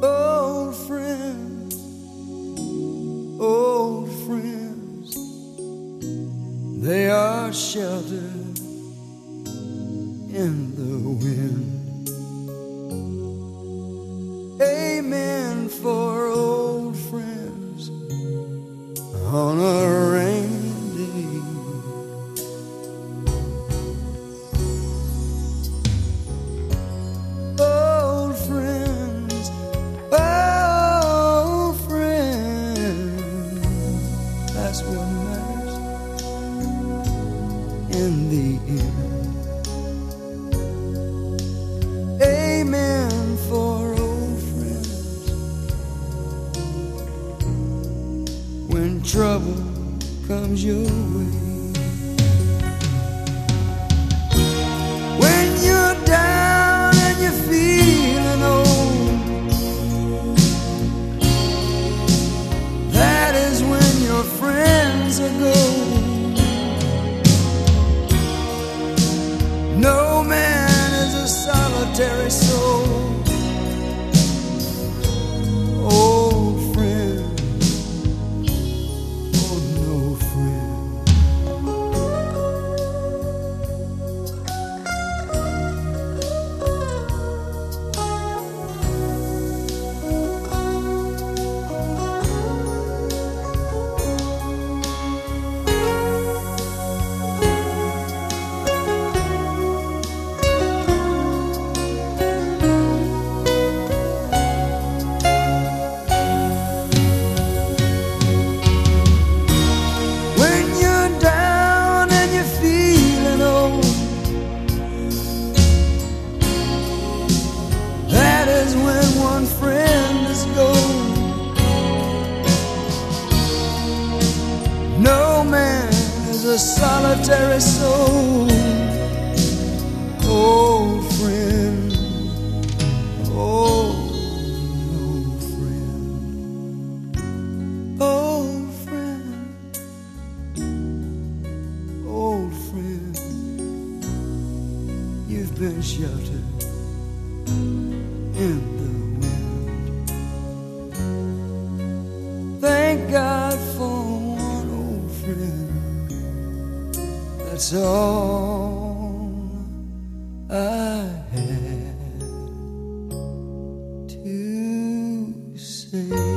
Old friends, old friends, they are sheltered in the wind. On a rainy day. Old friends, old friends, that's what matters in the end. Trouble comes your way. A solitary soul. Old friend, oh, no friend, old friend old friend, you've been sheltered in That's all I had to say.